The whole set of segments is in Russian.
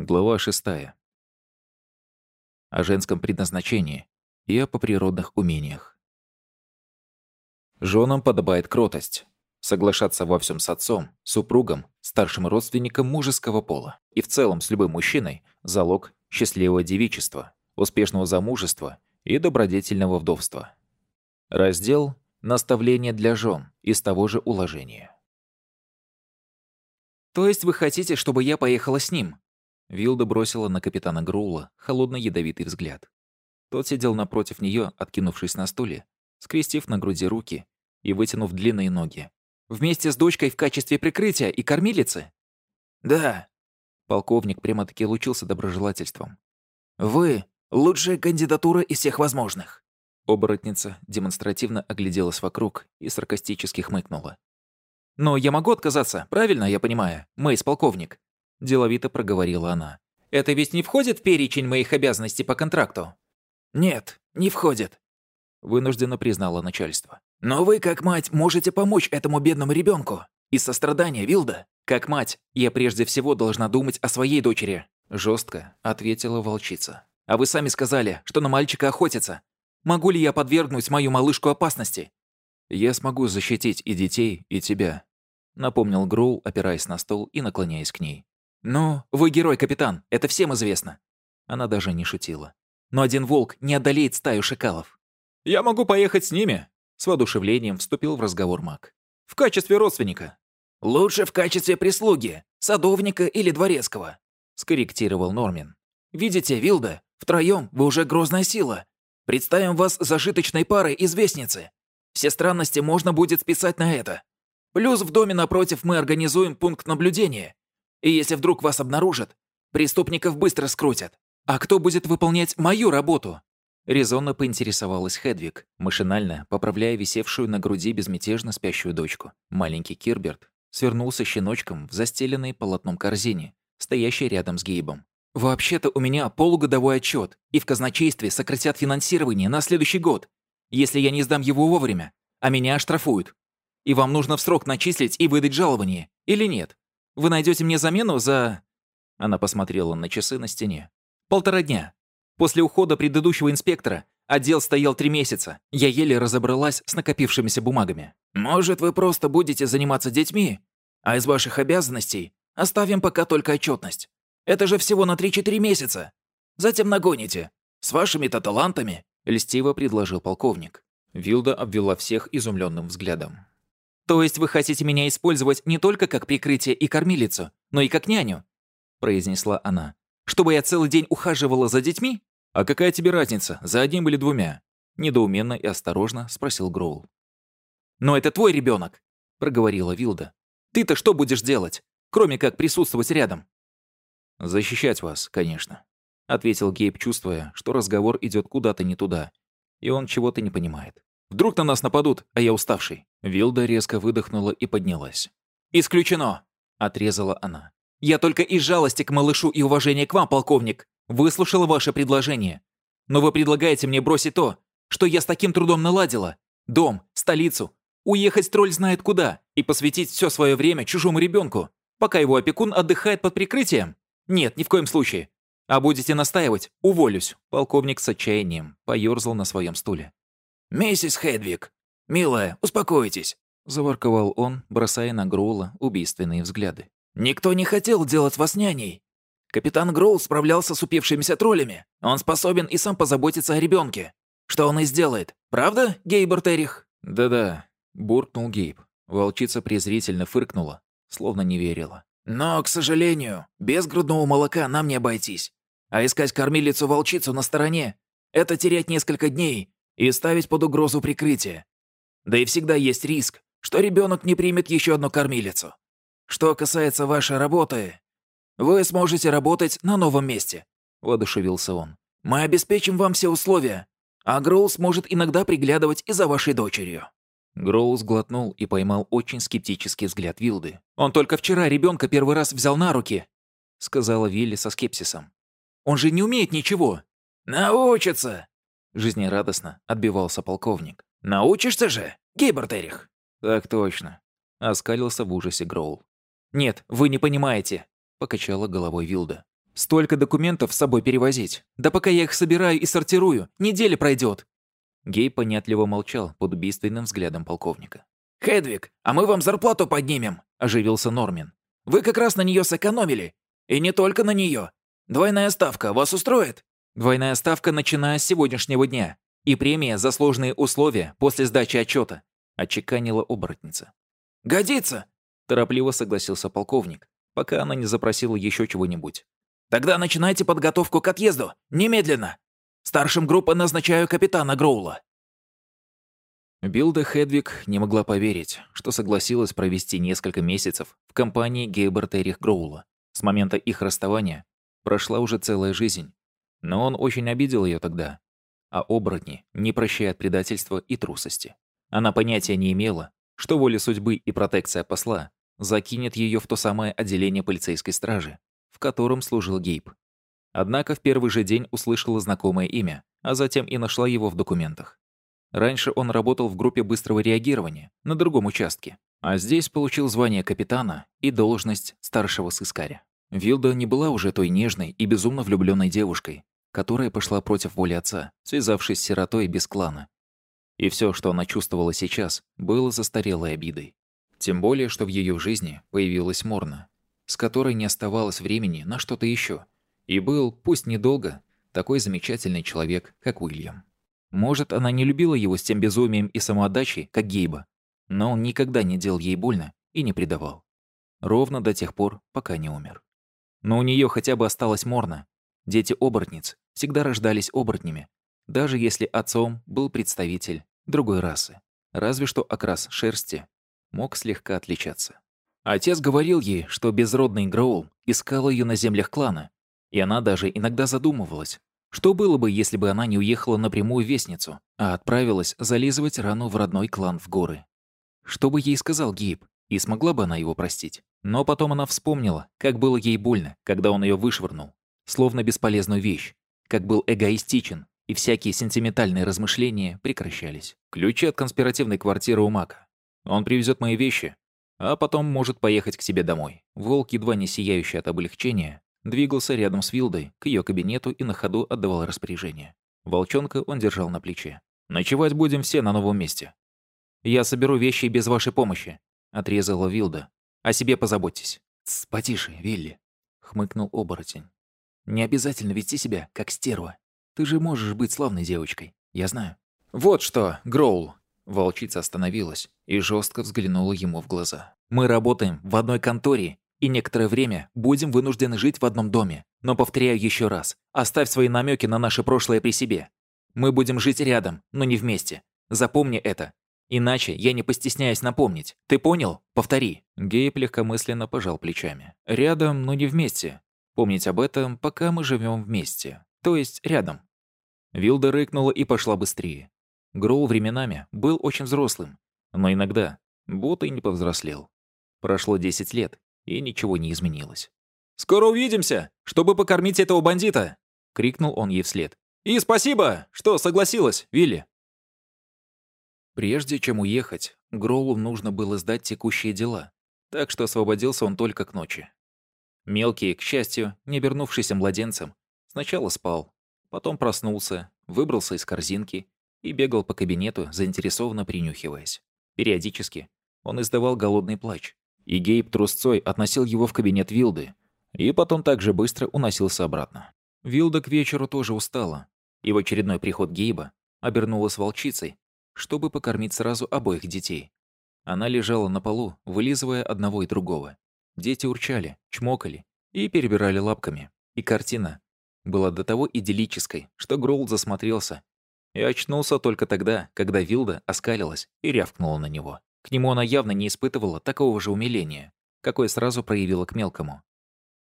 Глава 6. О женском предназначении и о поприродных умениях. Женам подобает кротость, соглашаться во всем с отцом, супругом, старшим родственником мужеского пола и в целом с любым мужчиной – залог счастливого девичества, успешного замужества и добродетельного вдовства. Раздел «Наставление для жен» из того же уложения. «То есть вы хотите, чтобы я поехала с ним?» Вилда бросила на капитана Груула холодный ядовитый взгляд. Тот сидел напротив нее, откинувшись на стуле, скрестив на груди руки и вытянув длинные ноги. «Вместе с дочкой в качестве прикрытия и кормилицы?» «Да». Полковник прямо-таки лучился доброжелательством. «Вы — лучшая кандидатура из всех возможных». Оборотница демонстративно огляделась вокруг и саркастически хмыкнула. «Но я могу отказаться, правильно я понимаю, Мэйс полковник?» – деловито проговорила она. «Это ведь не входит в перечень моих обязанностей по контракту?» «Нет, не входит», – вынужденно признало начальство. «Но вы, как мать, можете помочь этому бедному ребенку. Из сострадания, Вилда». «Как мать, я прежде всего должна думать о своей дочери», – жестко ответила волчица. «А вы сами сказали, что на мальчика охотятся. Могу ли я подвергнуть мою малышку опасности?» «Я смогу защитить и детей, и тебя», — напомнил Гроул, опираясь на стол и наклоняясь к ней. «Ну, вы герой, капитан, это всем известно». Она даже не шутила. «Но один волк не одолеет стаю шакалов». «Я могу поехать с ними», — с воодушевлением вступил в разговор маг. «В качестве родственника». «Лучше в качестве прислуги, садовника или дворецкого», — скорректировал Нормин. «Видите, Вилда, втроем вы уже грозная сила. Представим вас зажиточной парой из Вестницы. Все странности можно будет списать на это. Плюс в доме напротив мы организуем пункт наблюдения. И если вдруг вас обнаружат, преступников быстро скрутят. А кто будет выполнять мою работу?» Резонно поинтересовалась Хедвиг, машинально поправляя висевшую на груди безмятежно спящую дочку. Маленький Кирберт свернулся щеночком в застеленной полотном корзине, стоящей рядом с Гейбом. «Вообще-то у меня полугодовой отчет, и в казначействе сократят финансирование на следующий год, если я не сдам его вовремя, а меня оштрафуют. И вам нужно в срок начислить и выдать жалование, или нет? Вы найдете мне замену за...» Она посмотрела на часы на стене. «Полтора дня. После ухода предыдущего инспектора отдел стоял три месяца. Я еле разобралась с накопившимися бумагами». «Может, вы просто будете заниматься детьми? А из ваших обязанностей оставим пока только отчетность. Это же всего на 3-4 месяца. Затем нагоните. С вашими-то талантами», — льстиво предложил полковник. Вилда обвела всех изумленным взглядом. «То есть вы хотите меня использовать не только как прикрытие и кормилицу, но и как няню?» — произнесла она. «Чтобы я целый день ухаживала за детьми?» «А какая тебе разница, за одним или двумя?» Недоуменно и осторожно спросил Гроул. «Но это твой ребенок, проговорила Вилда. «Ты-то что будешь делать, кроме как присутствовать рядом?» «Защищать вас, конечно», — ответил Гейб, чувствуя, что разговор идет куда-то не туда, и он чего-то не понимает. «Вдруг на нас нападут, а я уставший». Вилда резко выдохнула и поднялась. «Исключено!» — отрезала она. «Я только из жалости к малышу и уважения к вам, полковник, выслушала ваше предложение. Но вы предлагаете мне бросить то, что я с таким трудом наладила. Дом, столицу, уехать тролль знает куда и посвятить все свое время чужому ребенку, пока его опекун отдыхает под прикрытием. «Нет, ни в коем случае. А будете настаивать, уволюсь». Полковник с отчаянием поёрзал на своем стуле. «Миссис Хедвиг, милая, успокойтесь», — заворковал он, бросая на Гроула убийственные взгляды. «Никто не хотел делать вас няней. Капитан Гроул справлялся с упившимися троллями. Он способен и сам позаботиться о ребенке. Что он и сделает. Правда, Гейбер Террих?» «Да-да», — буркнул Гейб. Волчица презрительно фыркнула, словно не верила. Но, к сожалению, без грудного молока нам не обойтись. А искать кормилицу-волчицу на стороне — это терять несколько дней и ставить под угрозу прикрытие. Да и всегда есть риск, что ребенок не примет еще одну кормилицу. Что касается вашей работы, вы сможете работать на новом месте», — воодушевился он. «Мы обеспечим вам все условия, а Гроул сможет иногда приглядывать и за вашей дочерью». Гроул сглотнул и поймал очень скептический взгляд Вилды. «Он только вчера ребенка первый раз взял на руки», — сказала Вилли со скепсисом. «Он же не умеет ничего». «Научится!» — жизнерадостно отбивался полковник. «Научишься же, Гейбертерих?» «Так точно», — оскалился в ужасе Гроул. «Нет, вы не понимаете», — покачала головой Вилда. Столько документов с собой перевозить. Да пока я их собираю и сортирую, неделя пройдет. Гей понятливо молчал под убийственным взглядом полковника. «Хедвиг, а мы вам зарплату поднимем!» – оживился Нормин. «Вы как раз на нее сэкономили. И не только на нее. Двойная ставка вас устроит?» «Двойная ставка, начиная с сегодняшнего дня. И премия за сложные условия после сдачи отчета», – отчеканила оборотница. «Годится!» – торопливо согласился полковник, пока она не запросила еще чего-нибудь. Тогда начинайте подготовку к отъезду. Немедленно. Старшим группы назначаю капитана Гроула». Билда Хедвиг не могла поверить, что согласилась провести несколько месяцев в компании Гейберта Эрих Гроула. С момента их расставания прошла уже целая жизнь. Но он очень обидел ее тогда. А оборотни не прощают предательства и трусости. Она понятия не имела, что воля судьбы и протекция посла закинет ее в то самое отделение полицейской стражи, в котором служил Гейб. Однако в первый же день услышала знакомое имя, а затем и нашла его в документах. Раньше он работал в группе быстрого реагирования на другом участке, а здесь получил звание капитана и должность старшего сыскаря. Вилда не была уже той нежной и безумно влюбленной девушкой, которая пошла против воли отца, связавшись с сиротой без клана. И все, что она чувствовала сейчас, было застарелой обидой. Тем более, что в ее жизни появилась Морна, с которой не оставалось времени на что-то еще. И был, пусть недолго, такой замечательный человек, как Уильям. Может, она не любила его с тем безумием и самоотдачей, как Гейба, но он никогда не делал ей больно и не предавал. Ровно до тех пор, пока не умер. Но у нее хотя бы осталась Морна. Дети оборотниц всегда рождались оборотнями, даже если отцом был представитель другой расы. Разве что окрас шерсти мог слегка отличаться. Отец говорил ей, что безродный Гроул искал ее на землях клана, и она даже иногда задумывалась, что было бы, если бы она не уехала напрямую в Вестницу, а отправилась зализывать рану в родной клан в горы. Что бы ей сказал Гейб, и смогла бы она его простить? Но потом она вспомнила, как было ей больно, когда он ее вышвырнул, словно бесполезную вещь, как был эгоистичен, и всякие сентиментальные размышления прекращались. Ключи от конспиративной квартиры у Мака. Он привезет мои вещи, а потом может поехать к себе домой. Волк, едва не сияющий от облегчения, двигался рядом с Вилдой к ее кабинету и на ходу отдавал распоряжение. Волчонка он держал на плече. «Ночевать будем все на новом месте». «Я соберу вещи без вашей помощи», — отрезала Вилда. «О себе позаботьтесь». «Тсс, потише, Вилли», — хмыкнул оборотень. «Не обязательно вести себя, как стерва. Ты же можешь быть славной девочкой, я знаю». «Вот что, Гроул, Волчица остановилась и жестко взглянула ему в глаза. «Мы работаем в одной конторе и некоторое время будем вынуждены жить в одном доме. Но повторяю еще раз, оставь свои намеки на наше прошлое при себе. Мы будем жить рядом, но не вместе. Запомни это. Иначе я не постесняюсь напомнить. Ты понял? Повтори». Гейб легкомысленно пожал плечами. «Рядом, но не вместе. Помнить об этом, пока мы живем вместе. То есть рядом». Вилда рыкнула и пошла быстрее. Гроул временами был очень взрослым, но иногда будто и не повзрослел. Прошло 10 лет, и ничего не изменилось. «Скоро увидимся, чтобы покормить этого бандита!» — крикнул он ей вслед. «И спасибо, что согласилась, Вилли!» Прежде чем уехать, Гроулу нужно было сдать текущие дела, так что освободился он только к ночи. Мелкий, к счастью, не вернувшийся младенцем, сначала спал, потом проснулся, выбрался из корзинки и бегал по кабинету, заинтересованно принюхиваясь. Периодически он издавал голодный плач, и Гейб трусцой относил его в кабинет Вилды, и потом так же быстро уносился обратно. Вилда к вечеру тоже устала, и в очередной приход Гейба обернулась волчицей, чтобы покормить сразу обоих детей. Она лежала на полу, вылизывая одного и другого. Дети урчали, чмокали и перебирали лапками. И картина была до того идиллической, что Гроул засмотрелся и очнулся только тогда, когда Вилда оскалилась и рявкнула на него. К нему она явно не испытывала такого же умиления, какое сразу проявила к мелкому.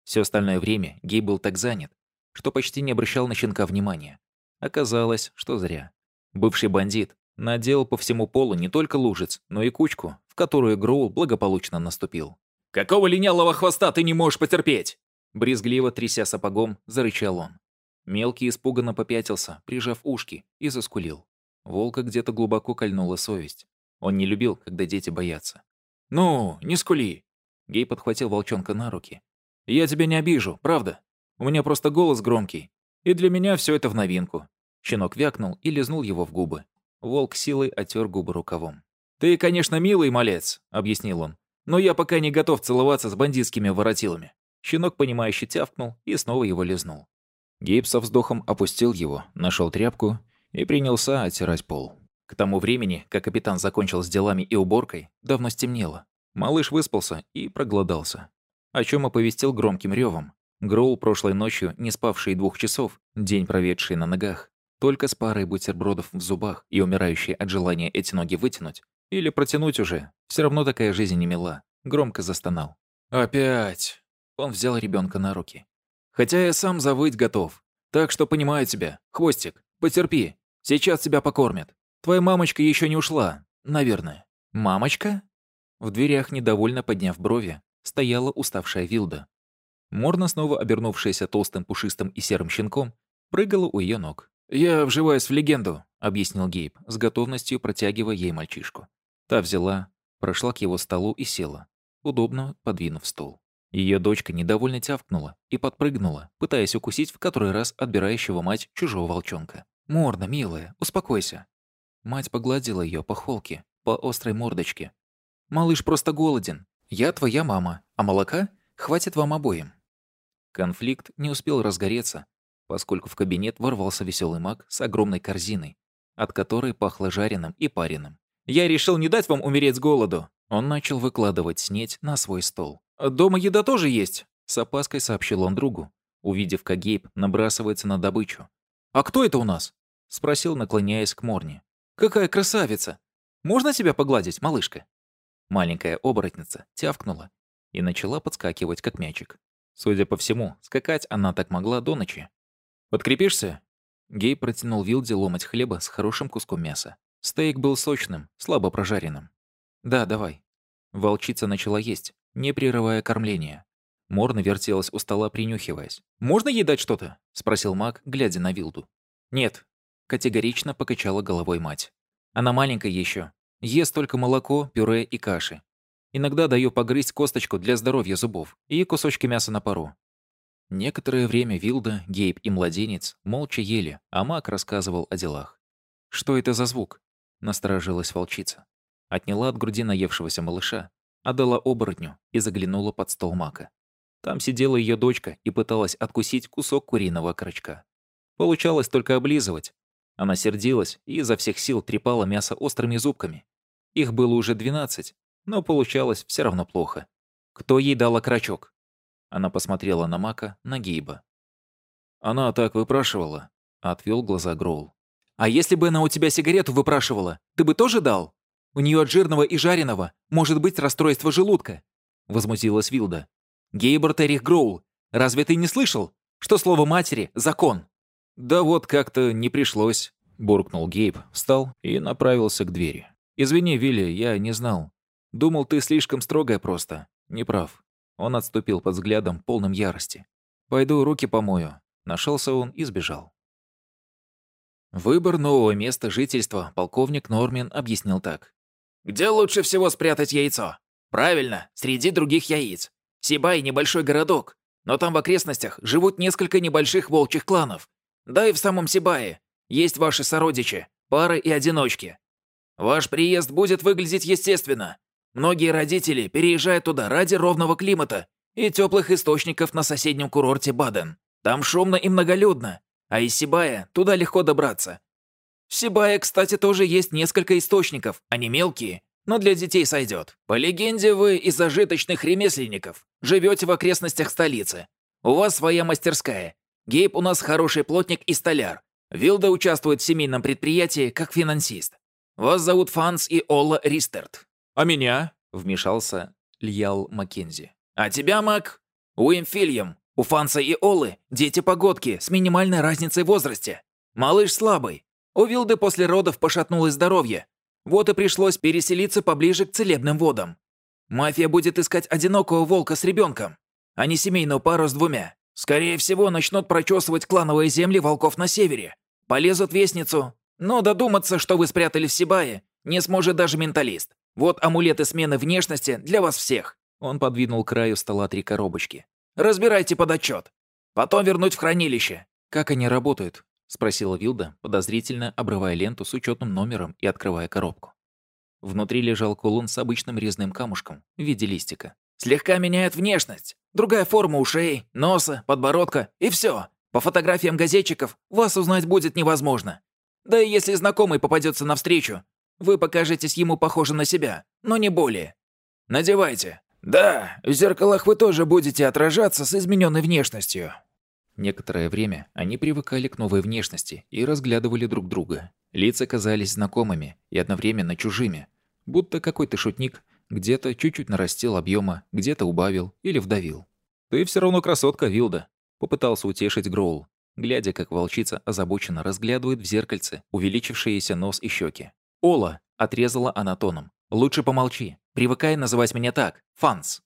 Все остальное время Гей был так занят, что почти не обращал на щенка внимания. Оказалось, что зря. Бывший бандит наделал по всему полу не только лужиц, но и кучку, в которую Гроул благополучно наступил. «Какого линялого хвоста ты не можешь потерпеть?» Брезгливо тряся сапогом, зарычал он. Мелкий испуганно попятился, прижав ушки, и заскулил. Волка где-то глубоко кольнула совесть. Он не любил, когда дети боятся. «Ну, не скули!» Гей подхватил волчонка на руки. «Я тебя не обижу, правда?» У меня просто голос громкий. И для меня все это в новинку». Щенок вякнул и лизнул его в губы. Волк силой отер губы рукавом. «Ты, конечно, милый малец», — объяснил он. «Но я пока не готов целоваться с бандитскими воротилами». Щенок, понимающе тявкнул и снова его лизнул. Гейб со вздохом опустил его, нашел тряпку и принялся оттирать пол. К тому времени, как капитан закончил с делами и уборкой, давно стемнело. Малыш выспался и проголодался. О чем оповестил громким ревом. Гроул прошлой ночью, не спавший двух часов, день проведший на ногах, только с парой бутербродов в зубах и умирающий от желания эти ноги вытянуть, или протянуть уже, все равно такая жизнь не мила, громко застонал. «Опять!» Он взял ребенка на руки. Хотя я сам завыть готов. Так что понимаю тебя. Хвостик, потерпи. Сейчас тебя покормят. Твоя мамочка еще не ушла. Наверное. Мамочка? В дверях, недовольно подняв брови, стояла уставшая Вилда. Морна, снова обернувшаяся толстым пушистым и серым щенком, прыгала у ее ног. «Я вживаюсь в легенду», — объяснил Гейб, с готовностью протягивая ей мальчишку. Та взяла, прошла к его столу и села, удобно подвинув стол. Ее дочка недовольно тявкнула и подпрыгнула, пытаясь укусить в который раз отбирающего мать чужого волчонка. «Морда, милая, успокойся». Мать погладила ее по холке, по острой мордочке. «Малыш просто голоден. Я твоя мама, а молока хватит вам обоим». Конфликт не успел разгореться, поскольку в кабинет ворвался веселый маг с огромной корзиной, от которой пахло жареным и пареным. «Я решил не дать вам умереть с голоду!» Он начал выкладывать снеть на свой стол. «Дома еда тоже есть», — с опаской сообщил он другу, увидев, как Гейб набрасывается на добычу. «А кто это у нас?» — спросил, наклоняясь к Морне. «Какая красавица! Можно тебя погладить, малышка?» Маленькая оборотница тявкнула и начала подскакивать, как мячик. Судя по всему, скакать она так могла до ночи. «Подкрепишься?» Гейб протянул Вилде ломать хлеба с хорошим куском мяса. Стейк был сочным, слабо прожаренным. «Да, давай». Волчица начала есть, не прерывая кормления. Морна вертелась у стола, принюхиваясь. «Можно ей дать что-то?» — спросил маг, глядя на Вилду. «Нет», — категорично покачала головой мать. «Она маленькая еще. Ест только молоко, пюре и каши. Иногда даю погрызть косточку для здоровья зубов и кусочки мяса на пару». Некоторое время Вилда, Гейб и младенец молча ели, а маг рассказывал о делах. «Что это за звук?» — насторожилась волчица. Отняла от груди наевшегося малыша, отдала оборотню и заглянула под стол мака. Там сидела ее дочка и пыталась откусить кусок куриного крачка. Получалось только облизывать. Она сердилась и изо всех сил трепала мясо острыми зубками. Их было уже двенадцать, но получалось все равно плохо. Кто ей дал окорочок? Она посмотрела на Мака, на Гейба. «Она так выпрашивала», — отвел глаза Гроул. «А если бы она у тебя сигарету выпрашивала, ты бы тоже дал?» У нее от жирного и жареного может быть расстройство желудка», — возмутилась Вилда. «Гейбер Террих Гроул, разве ты не слышал, что слово матери — закон?» «Да вот как-то не пришлось», — буркнул Гейб, встал и направился к двери. «Извини, Вилли, я не знал. Думал, ты слишком строгая просто. Не прав». Он отступил под взглядом, полным ярости. «Пойду руки помою». Нашелся он и сбежал. Выбор нового места жительства полковник Нормин объяснил так. Где лучше всего спрятать яйцо? Правильно, среди других яиц. Сибай – небольшой городок, но там в окрестностях живут несколько небольших волчьих кланов. Да и в самом Сибае есть ваши сородичи, пары и одиночки. Ваш приезд будет выглядеть естественно. Многие родители переезжают туда ради ровного климата и теплых источников на соседнем курорте Баден. Там шумно и многолюдно, а из Сибая туда легко добраться. В Сибае, кстати, тоже есть несколько источников, они мелкие, но для детей сойдет. По легенде, вы из зажиточных ремесленников, живете в окрестностях столицы. У вас своя мастерская. Гейб у нас хороший плотник и столяр. Вилда участвует в семейном предприятии как финансист. Вас зовут Фанс и Олла Ристерт. «А меня?» — вмешался Льял Маккензи. «А тебя, Мак? Уим Фильям. У Фанса и Оллы дети-погодки с минимальной разницей в возрасте. Малыш слабый, у Вилды после родов пошатнулось здоровье. Вот и пришлось переселиться поближе к целебным водам. Мафия будет искать одинокого волка с ребенком, а не семейную пару с двумя. Скорее всего, начнут прочесывать клановые земли волков на севере. Полезут в вестницу. Но додуматься, что вы спрятали в Сибае, не сможет даже менталист. Вот амулеты смены внешности для вас всех. Он подвинул к краю стола три коробочки. Разбирайте под отчет. Потом вернуть в хранилище». «Как они работают?» — спросила Вилда, подозрительно обрывая ленту с учетным номером и открывая коробку. Внутри лежал кулон с обычным резным камушком в виде листика. «Слегка меняет внешность. Другая форма ушей, носа, подбородка и все. По фотографиям газетчиков вас узнать будет невозможно. Да и если знакомый попадется навстречу, вы покажетесь ему похожим на себя, но не более. Надевайте. Да, в зеркалах вы тоже будете отражаться с измененной внешностью. Некоторое время они привыкали к новой внешности и разглядывали друг друга. Лица казались знакомыми и одновременно чужими, будто какой-то шутник где-то чуть-чуть нарастил объема, где-то убавил или вдавил. «Ты все равно красотка, Вилда», — попытался утешить Гроул, глядя, как волчица озабоченно разглядывает в зеркальце увеличившиеся нос и щеки. «Ола!» — отрезала она тоном. «Лучше помолчи. Привыкай называть меня так. Фанс».